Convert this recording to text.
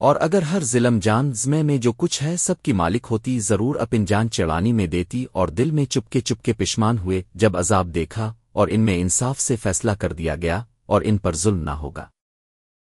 اور اگر ہر ظلم جان زمے میں جو کچھ ہے سب کی مالک ہوتی ضرور اپن جان چڑانی میں دیتی اور دل میں چپکے چپکے پشمان ہوئے جب عذاب دیکھا اور ان میں انصاف سے فیصلہ کر دیا گیا اور ان پر ظلم نہ ہوگا۔